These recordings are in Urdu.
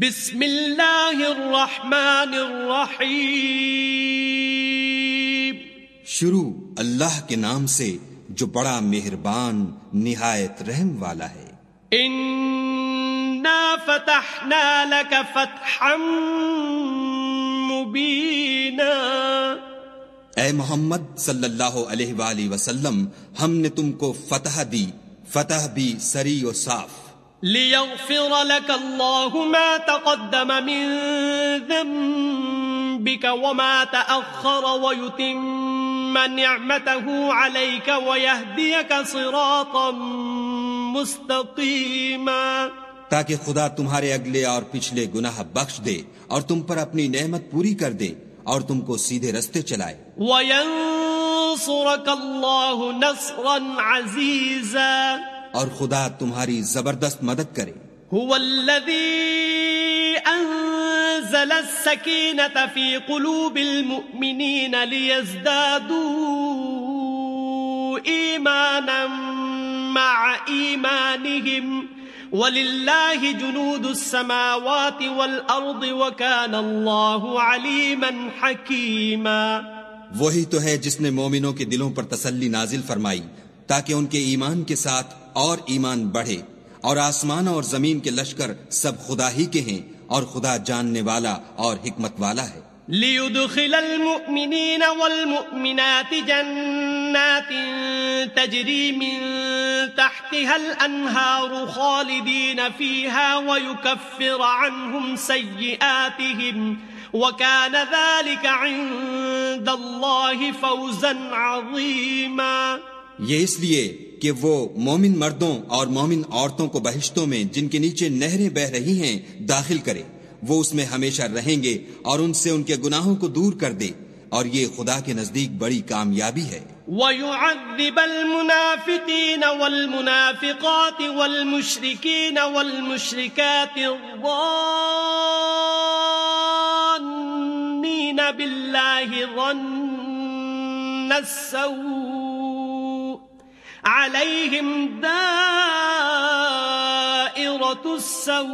بسم اللہ الرحمن الرحیم۔ شروع اللہ کے نام سے جو بڑا مہربان نہایت رحم والا ہے۔ انا فتحنا لك فتحا مبینا۔ اے محمد صلی اللہ علیہ وآلہ وسلم ہم نے تم کو فتح دی فتح بھی سری و صاف۔ ليغفر لك الله ما تقدم من ذنبك وما تأخر ويتم نعمته عليك ويهديك صراطا مستقيما تاکہ خدا تمہارے اگلے اور پچھلے گناہ بخش دے اور تم پر اپنی نعمت پوری کر دے اور تم کو سیدھے رستے چلائے۔ وَيَنصُرَكَ اللَّهُ نَصْرًا عَزِيزًا اور خدا تمہاری زبردست مدد کرے۔ هو الذي انزل السكينة في قلوب المؤمنين ليزدادوا ايمانا مع ايمانهم ولله جنود السماوات والارض وكان الله عليما حكيما۔ وہی تو ہے جس نے مومنوں کے دلوں پر تسلی نازل فرمائی۔ تاکہ ان کے ایمان کے ساتھ اور ایمان بڑھے اور آسمان اور زمین کے لشکر سب خدا ہی کے ہیں اور خدا جاننے والا اور حکمت والا ہے۔ ليدخل المؤمنين والمؤمنات جنات تجري من تحتها الأنهار خالدين فيها ويكفر عنهم سيئاتهم وكان ذلك عند الله فوزا عظيما۔ یہ اس لیے کہ وہ مومن مردوں اور مومن عورتوں کو بہشتوں میں جن کے نیچے نہریں بہ رہی ہیں داخل کرے۔ وہ اس میں ہمیشہ رہیں گے اور ان سے ان کے گناہوں کو دور کر دے۔ اور یہ خدا کے نزدیک بڑی کامیابی ہے۔ وَيُعَذِّبَ الْمُنَافِقِينَ وَالْمُنَافِقَاتِ وَالْمُشْرِكِينَ وَالْمُشْرِكَاتِ الظَّانِّينَ بِاللَّهِ ظَنَّ السَّوْءِ عليهم دائرة السوء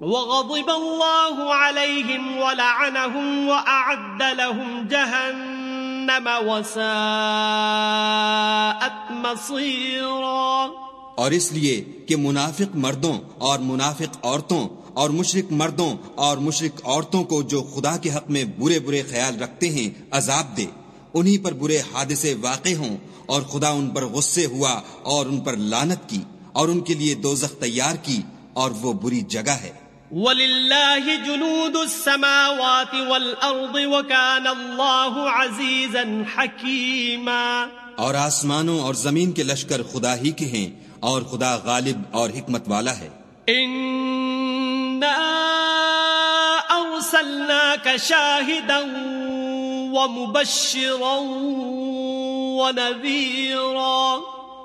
وغضب الله عليهم ولعنهم وأعد لهم جهنم وساءت مصيرا اور اس لیے کہ منافق مردوں اور منافق عورتوں اور مشرق مردوں اور مشرق عورتوں کو جو خدا کے حق میں برے برے خیال رکھتے ہیں، عذاب دے۔ انہی پر برے حادثے واقع ہوں اور خدا ان پر غصے ہوا اور ان پر لانت کی اور ان کے لیے دوزخ تیار کی اور وہ بری جگہ ہے۔ وَلِلَّهِ جُنُودُ السَّمَاوَاتِ وَالْأَرْضِ وَكَانَ اللَّهُ عَزِيزًا حَكِيمًا۔ اور آسمانوں اور زمین کے لشکر خدا ہی کے ہیں اور خدا غالب اور حکمت والا ہے۔ اِنَّا أَرْسَلْنَاكَ شَاهِدًا ومبشرا ونذيرا.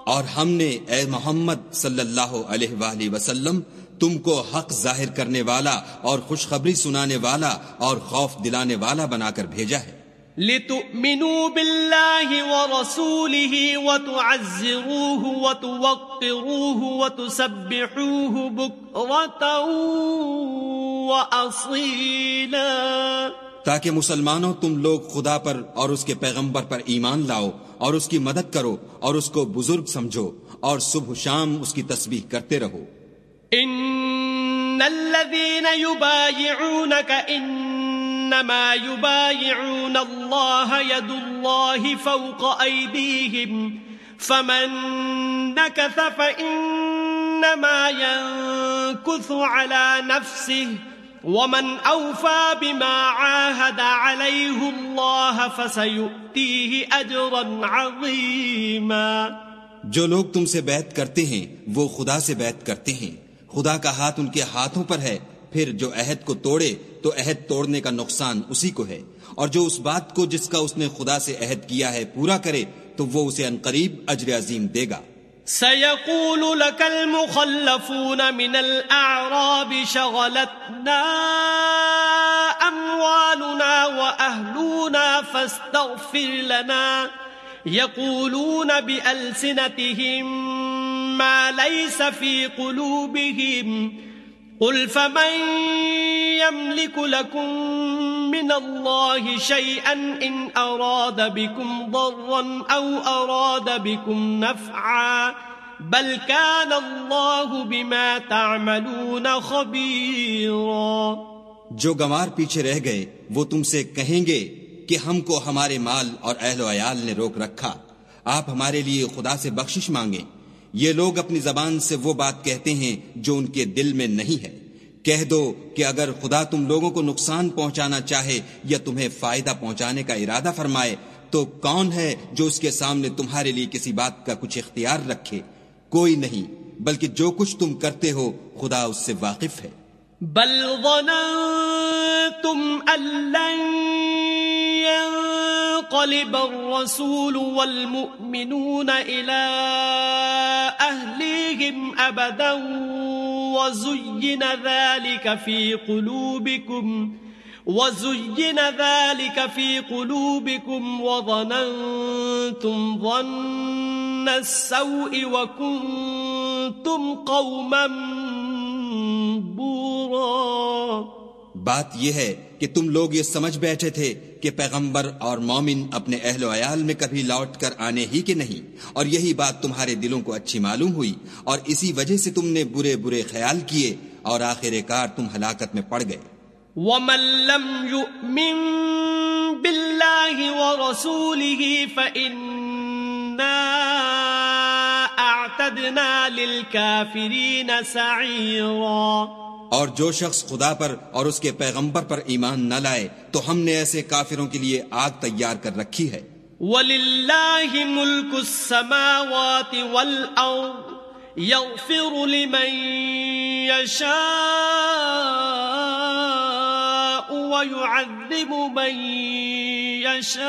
اور ہم نے اے محمد صلی اللہ علیہ وآلہ وسلم تم کو حق ظاہر کرنے والا اور خوشخبری سنانے والا اور خوف دلانے والا بنا کر بھیجا ہے۔ لتؤمنوا بالله ورسوله وتعزروه وتوقروه وتسبحوه بكرة وأصيلا تاکہ مسلمانوں تم لوگ خدا پر اور اس کے پیغمبر پر ایمان لاؤ اور اس کی مدد کرو اور اس کو بزرگ سمجھو اور صبح شام اس کی تسبیح کرتے رہو۔ ان الذين يبايعونك انما يبايعون الله يد الله فوق ايديهم فمن نكث فانما ينكث على نفسه ومن اوفى بما عاهد عليه الله فسيؤتيه اجرا عظيما جو لوگ تم سے بیعت کرتے ہیں، وہ خدا سے بیعت کرتے ہیں۔ خدا کا ہاتھ ان کے ہاتھوں پر ہے، پھر جو عہد کو توڑے، تو عہد توڑنے کا نقصان اسی کو ہے۔ اور جو اس بات کو جس کا اس نے خدا سے عہد کیا ہے پورا کرے، تو وہ اسے انقریب اجر عظیم دے گا۔ سيقول لك المخلفون من الأعراب شغلتنا أموالنا وأهلنا فاستغفر لنا. يقولون بألسنتهم ما ليس في قلوبهم. قل فمن يملك لكم من الله شيئا إن أراد بكم ضرا أو أراد بكم نفعا بل كان الله بما تعملون خبيرا جو گوار پیچھے رہ گئے، وہ تم سے کہیں گے کہ ہم کو ہمارے مال اور اہل و عیال نے روک رکھا۔ آپ ہمارے لیے خدا سے بخشش مانگیں۔ یہ لوگ اپنی زبان سے وہ بات کہتے ہیں جو ان کے دل میں نہیں ہے۔ کہہ دو کہ اگر خدا تم لوگوں کو نقصان پہنچانا چاہے یا تمہیں فائدہ پہنچانے کا ارادہ فرمائے، تو کون ہے جو اس کے سامنے تمہارے لیے کسی بات کا کچھ اختیار رکھے؟ کوئی نہیں، بلکہ جو کچھ تم کرتے ہو، خدا اس سے واقف ہے۔ بل ظننتم ينقلب الرسول والمؤمنون إلى أهليهم أبدا وزين ذلك في قلوبكم، وزين ذلك في قلوبكم وظننتم ظن السوء وكنتم قوما بورا. بات یہ ہے کہ تم لوگ یہ سمجھ بیٹھے تھے کہ پیغمبر اور مومن اپنے اہل و عیال میں کبھی لوٹ کر آنے ہی کے نہیں، اور یہی بات تمہارے دلوں کو اچھی معلوم ہوئی، اور اسی وجہ سے تم نے برے برے خیال کیے اور آخر کار تم ہلاکت میں پڑ گئے۔ ومن لم يؤمن بالله ورسوله فإنا اعتدنا للكافرين سعيرا۔ اور جو شخص خدا پر اور اس کے پیغمبر پر ایمان نہ لائے، تو ہم نے ایسے کافروں کے لیے آگ تیار کر رکھی ہے۔ وَلِلَّهِ مُلْكُ السَّمَاوَاتِ وَالْأَرْضِ يَغْفِرُ لِمَنْ يَشَاءُ وَيُعَذِّبُ مَنْ يَشَاءُ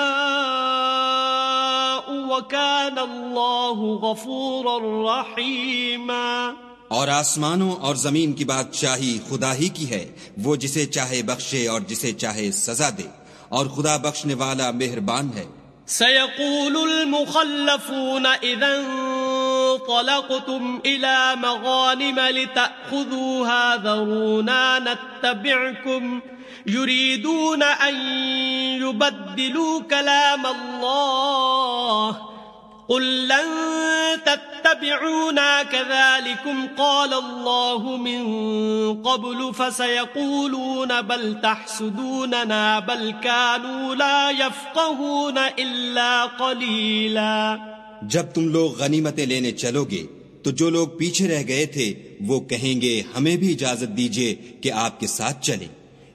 وَكَانَ اللَّهُ غَفُورًا رَحِيمًا اور آسمانوں اور زمین کی بادشاہی خدا ہی کی ہے، وہ جسے چاہے بخشے اور جسے چاہے سزا دے۔ اور خدا بخشنے والا مہربان ہے۔ سيقول المخلفون إذا انطلقتم إلى مغانم لتأخذوها ذرونا نتبعكم يريدون أن يبدلوا كلام الله قل لن تتبعوا تتبعونا كذلكم قال الله من قبل فسيقولون بل تحسدوننا بل كانوا لا يفقهون إلا قليلا جب تم لوگ غنیمتیں لینے چلو گے، تو جو لوگ پیچھے رہ گئے تھے، وہ کہیں گے، ہمیں بھی اجازت دیجیے کہ آپ کے ساتھ چلیں۔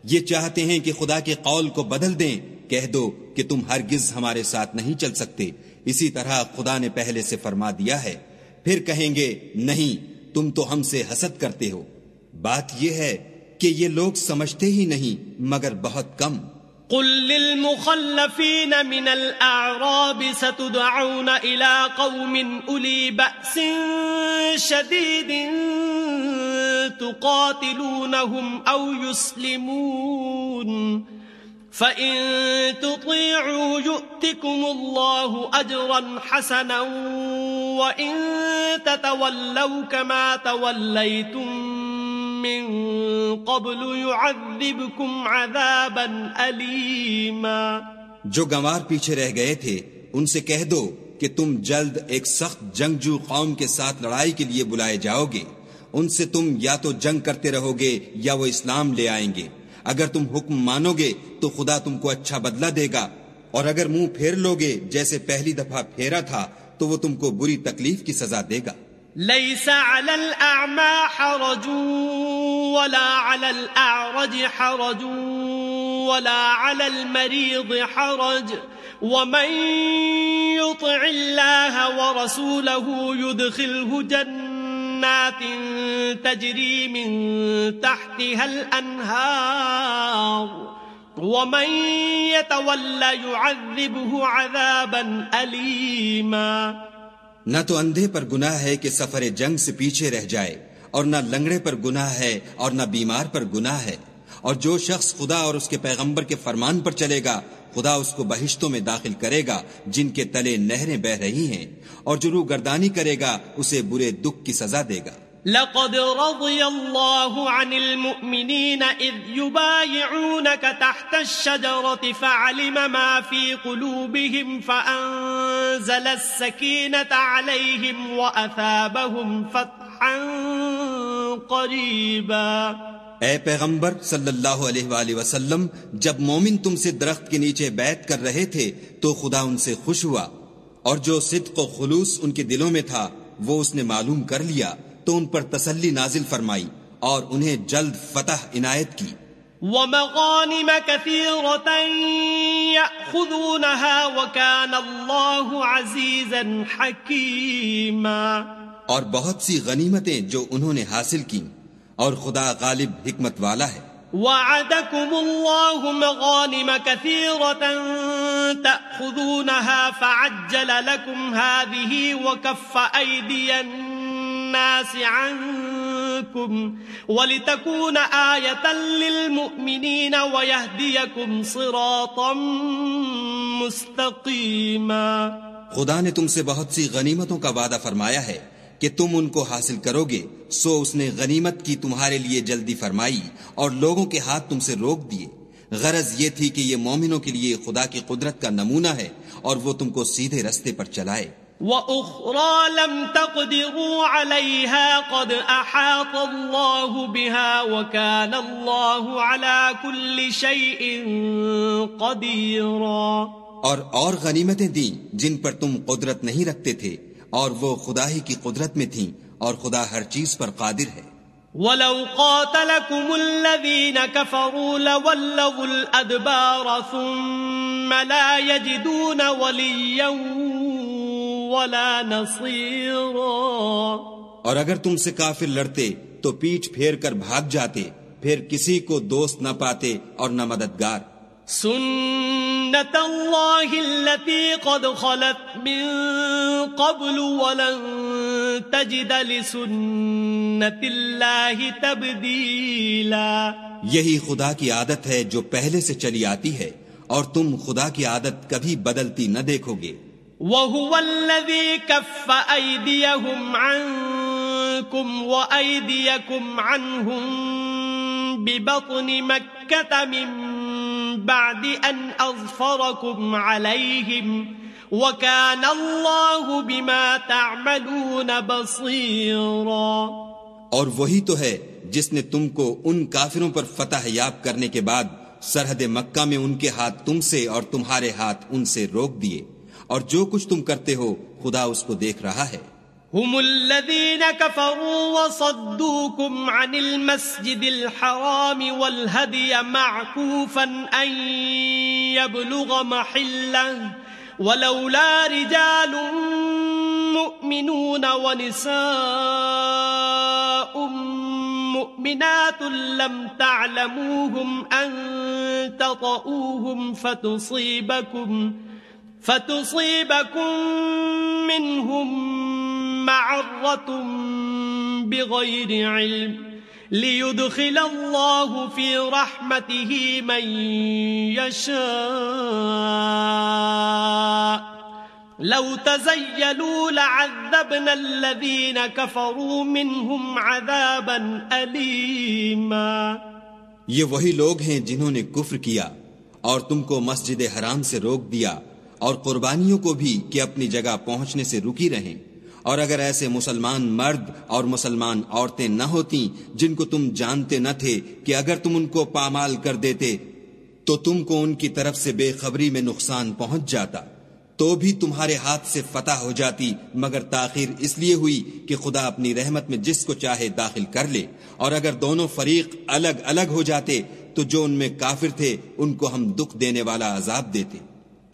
یہ چاہتے ہیں کہ خدا کے قول کو بدل دیں۔ کہہ دو کہ تم ہرگز ہمارے ساتھ نہیں چل سکتے۔ اسی طرح خدا نے پہلے سے فرما دیا ہے پھر کہیں گے، نہیں، تم تو ہم سے حسد کرتے ہو. بات یہ ہے کہ یہ لوگ سمجھتے ہی نہیں، مگر بہت کم۔ قل للمخلفين من الأعراب ستدعون إلى قوم أولي بأس شديد تقاتلونهم أو يسلمون فَإِن تُطِيعُوا يُؤْتِكُمُ اللَّهُ أَجْرًا حَسَنًا وَإِن تَتَوَلَّوْا كَمَا تَوَلَّيْتُم مِّن قَبْلُ يُعَذِّبْكُمْ عَذَابًا أَلِيمًا جو گنوار پیچھے رہ گئے تھے، ان سے کہہ دو کہ تم جلد ایک سخت جنگجو قوم کے ساتھ لڑائی کے لیے بلائے جاؤ گے۔ ان سے تم یا تو جنگ کرتے رہو گے یا وہ اسلام لے آئیں گے۔ اگر تم حکم مانو گے تو خدا تم کو اچھا بدلہ دے گا۔ اور اگر منہ پھیر لو گے جیسے پہلی دفعہ پھیرا تھا، تو وہ تم کو بری تکلیف کی سزا دے گا۔ ليس على الأعمى حرج ولا على الأعرج حرج ولا على المريض حرج۔ ومن يطع الله ورسوله يدخله جنة جنات تجري من تحتها الأنهار. ومن يتولى يعذبه عذابا أليما. نہ تو اندھے پر گناہ ہے کہ سفر جنگ سے پیچھے رہ جائے، اور نہ لنگڑے پر گناہ ہے اور نہ بیمار پر گناہ ہے، اور جو شخص خدا اور اس کے پیغمبر کے فرمان پر چلے گا خدا اس کو بہشتوں میں داخل کرے گا جن کے تلے نہریں بہ رہی ہیں، اور جو روح گردانی کرے گا، اسے برے دکھ کی سزا دے گا۔ لقد رضي الله عن المؤمنين إذ يبايعونك تحت الشجرة فعلم ما في قلوبهم فأنزل السكينة عليهم وأثابهم فتحا قريبا۔ اے پیغمبر صلی اللہ علیہ وآلہ وسلم جب مومن تم سے درخت کے نیچے بیعت کر رہے تھے تو خدا ان سے خوش ہوا۔ اور جو صدق و خلوص ان کے دلوں میں تھا وہ اس نے معلوم کر لیا۔ تو ان پر تسلی نازل فرمائی اور انہیں جلد فتح عنایت کی۔ ومغانم كثيرة يأخذونها وكان الله عزيزا حكيما۔ اور بہت سی غنیمتیں جو انہوں نے حاصل کی اور خدا غالب حکمت والا ہے۔ وعدكم الله مغانم كثيرة تأخذونها فعجل لكم هذه وكف أيدي الناس عنكم ولتكون آية للمؤمنين ويهديكم صراطا مستقيما خدا نے تم سے بہت سی غنیمتوں کا وعدہ فرمایا ہے۔ کہ تم ان کو حاصل کرو گے سو اس نے غنیمت کی تمہارے لیے جلدی فرمائی اور لوگوں کے ہاتھ تم سے روک دیے۔ غرض یہ تھی کہ یہ مومنوں کے لیے خدا کی قدرت کا نمونہ ہے اور وہ تم کو سیدھے رستے پر چلائے۔ وَأُخْرَى لَمْ تَقْدِرُوا عَلَيْهَا قَدْ أَحَاطَ اللَّهُ بِهَا وَكَانَ اللَّهُ عَلَى كُلِّ شَيْءٍ قَدِيرًا۔ اور اور غنیمتیں دیں جن پر تم قدرت نہیں رکھتے تھے۔ اور وہ خدا ہی کی قدرت میں تھیں اور خدا ہر چیز پر قادر ہے۔ وَلَوْ قَاتَلَكُمُ الَّذِينَ كَفَرُوا لَوَلَّوُ الْأَدْبَارَ ثُمَّ لَا يَجِدُونَ وَلِيًّا وَلَا نَصِيرًا۔ اور اگر تم سے کافر لڑتے تو پیچھ پھیر کر بھاگ جاتے پھر کسی کو دوست نہ پاتے اور نہ مددگار۔ سنت اللہ التي قد خلت من قبل ولن تجد لسنت اللہ تبدیلا۔ یہی خدا کی عادت ہے جو پہلے سے چلی آتی ہے اور تم خدا کی عادت کبھی بدلتی نہ دیکھو گے۔ وَهُوَ الَّذِي كَفَّ أَيْدِيَهُمْ عَنْكُمْ وَأَيْدِيَكُمْ عَنْهُمْ بِبَطْنِ مَكَّةَ مِنْ بَعْدِ أَنْ أَظْفَرَكُمْ عَلَيْهِمْ وَكَانَ اللَّهُ بِمَا تَعْمَلُونَ بَصِيرًا اور وہی تو ہے جس نے تم کو ان کافروں پر فتح یاب کرنے کے بعد سرحد مکہ میں ان کے ہاتھ تم سے اور تمہارے ہاتھ ان سے روک دیے اور جو کچھ تم کرتے ہو خدا اس کو دیکھ رہا ہے۔ هم الذين كفروا وصدوكم عن المسجد الحرام والهدي معكوفا أن يبلغ محله ولولا رجال مؤمنون ونساء مؤمنات لم تعلموهم أن تطؤوهم فتصيبكم فتصيبكم منهم معرة بغير علم ليدخل الله في رحمته من يشاء. لو تزيلوا لعذبنا الذين كفروا منهم عذابا أليما. یہ وہی لوگ ہیں جنہوں نے کفر کیا اور تم کو مسجد حرام سے روک دیا اور قربانیوں کو بھی کہ اپنی جگہ پہنچنے سے رکی رہیں۔ اور اگر ایسے مسلمان مرد اور مسلمان عورتیں نہ ہوتی جن کو تم جانتے نہ تھے کہ اگر تم ان کو پامال کر دیتے، تو تم کو ان کی طرف سے بے خبری میں نقصان پہنچ جاتا۔ تو بھی تمہارے ہاتھ سے فتح ہو جاتی، مگر تاخیر اس لیے ہوئی کہ خدا اپنی رحمت میں جس کو چاہے داخل کر لے۔ اور اگر دونوں فریق الگ الگ ہو جاتے، تو جو ان میں کافر تھے، ان کو ہم دکھ دینے والا عذاب دیتے۔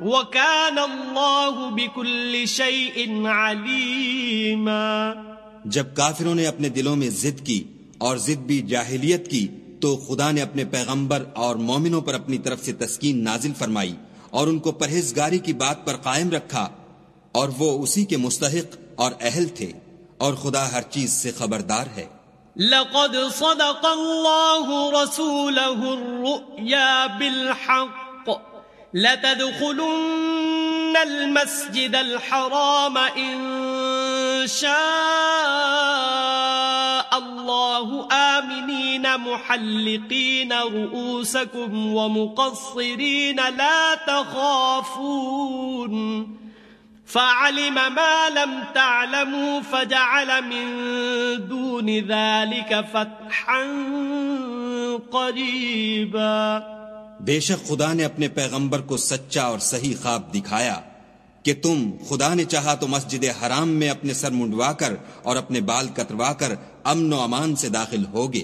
وَكَانَ اللَّهُ بِكُلِّ شَيْءٍ عَلِيمًا جب کافروں نے اپنے دلوں میں ضد کی اور ضد بھی جاہلیت کی تو خدا نے اپنے پیغمبر اور مومنوں پر اپنی طرف سے تسکین نازل فرمائی اور ان کو پرہیزگاری کی بات پر قائم رکھا اور وہ اسی کے مستحق اور اہل تھے اور خدا ہر چیز سے خبردار ہے۔ لقد صدق الله رسوله الرؤيا بالحق۔ لتدخلن المسجد الحرام إن شاء الله آمنين محلقين رؤوسكم ومقصرين لا تخافون فعلم ما لم تعلموا فجعل من دون ذلك فتحا قريبا بے شک خدا نے اپنے پیغمبر کو سچا اور صحیح خواب دکھایا کہ تم خدا نے چاہا تو مسجد حرام میں اپنے سر منڈوا کر اور اپنے بال کتروا کر امن و امان سے داخل ہوگے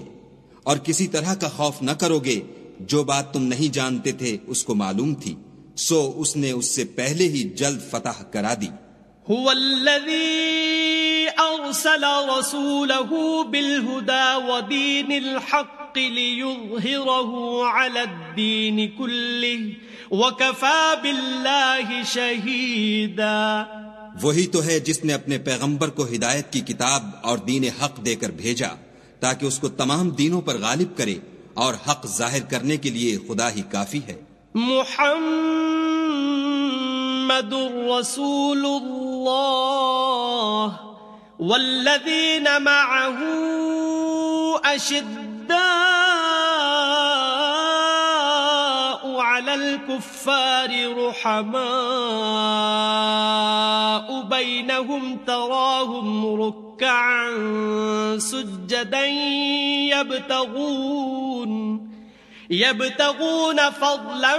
اور کسی طرح کا خوف نہ کرو گے جو بات تم نہیں جانتے تھے اس کو معلوم تھی۔ سو اس نے اس سے پہلے ہی جلد فتح کرا دی۔ هو الذي أرسل رسوله بالهدى ودين الحق ليظهره على الدين كله وكفى بالله شهيدا. وہی تو ہے جس نے اپنے پیغمبر کو ہدایت کی کتاب اور دین حق دے کر بھیجا تاکہ اس کو تمام دینوں پر غالب کرے اور حق ظاہر کرنے کے لیے خدا ہی کافی ہے۔ محمد رسول الله والذين معه أشداء على الكفار رحماء بينهم تراهم ركعا سجدا يبتغون يبتغون فضلا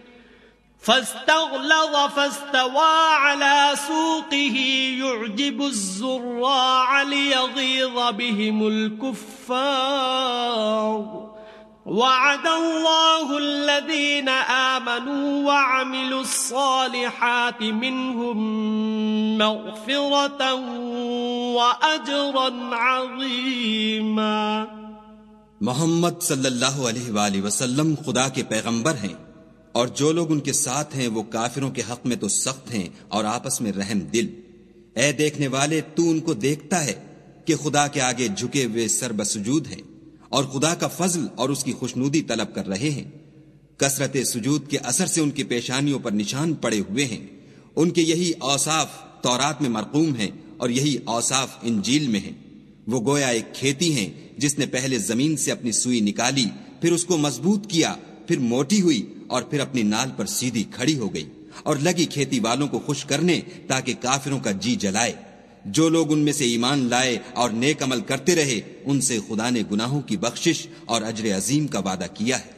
فاستغلظ فاستوى على سوقه يعجب الزراع ليغيظ بهم الكفار. وعد الله الذين آمنوا وعملوا الصالحات منهم مغفرة وأجرا عظيما. محمد صلی اللہ علیہ وآلہ وسلم خدا کے پیغمبر ہیں۔ اور جو لوگ ان کے ساتھ ہیں وہ کافروں کے حق میں تو سخت ہیں اور آپس میں رحم دل۔ اے دیکھنے والے، تو ان کو دیکھتا ہے کہ خدا کے آگے جھکے ہوئے سر بسجود ہیں اور خدا کا فضل اور اس کی خوشنودی طلب کر رہے ہیں۔ کثرت سجود کے اثر سے ان کی پیشانیوں پر نشان پڑے ہوئے ہیں۔ ان کے یہی اوصاف تورات میں مرقوم ہیں اور یہی اوصاف انجیل میں ہیں۔ وہ گویا ایک کھیتی ہیں جس نے پہلے زمین سے اپنی سوئی نکالی، پھر اس کو مضبوط کیا، پھر موٹی ہوئی اور پھر اپنی نال پر سیدھی کھڑی ہو گئی اور لگی کھیتی والوں کو خوش کرنے تاکہ کافروں کا جی جلائے۔ جو لوگ ان میں سے ایمان لائے اور نیک عمل کرتے رہے، ان سے خدا نے گناہوں کی بخشش اور اجر عظیم کا وعدہ کیا ہے۔